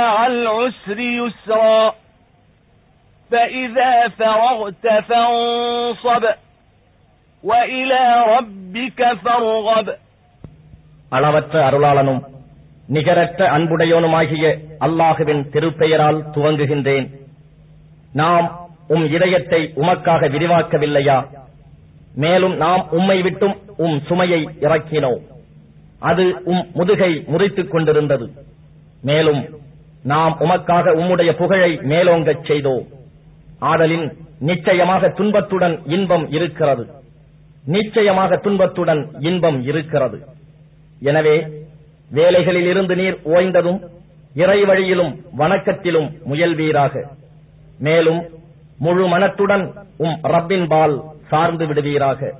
مع العسر يسرا فإذا فرغت فانصب وإلى ربك فارغب அளவற்ற அருளாளனும் நிகரற்ற அன்புடையோனுமாகிய அல்லாஹுவின் திருப்பெயரால் துவங்குகின்றேன் நாம் உம் இதயத்தை உமக்காக விரிவாக்கவில்லையா மேலும் நாம் உம்மை விட்டும் உம் சுமையை இறக்கினோம் அது உம் முதுகை முறித்துக் கொண்டிருந்தது மேலும் நாம் உமக்காக உம்முடைய புகழை மேலோங்கச் செய்தோம். ஆதலின் நிச்சயமாக துன்பத்துடன் இன்பம் இருக்கிறது. நிச்சயமாக துன்பத்துடன் இன்பம் இருக்கிறது. எனவே வேலைகளில் இருந்து நீர் ஓய்ந்ததும் இறை வழியிலும் வணக்கத்திலும் முயல்வீராக. மேலும் முழு மனத்துடன் உம் ரப்பின் பால் சார்ந்து விடுவீராக.